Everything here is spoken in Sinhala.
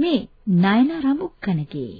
මේ නයන රමුක්කනගේ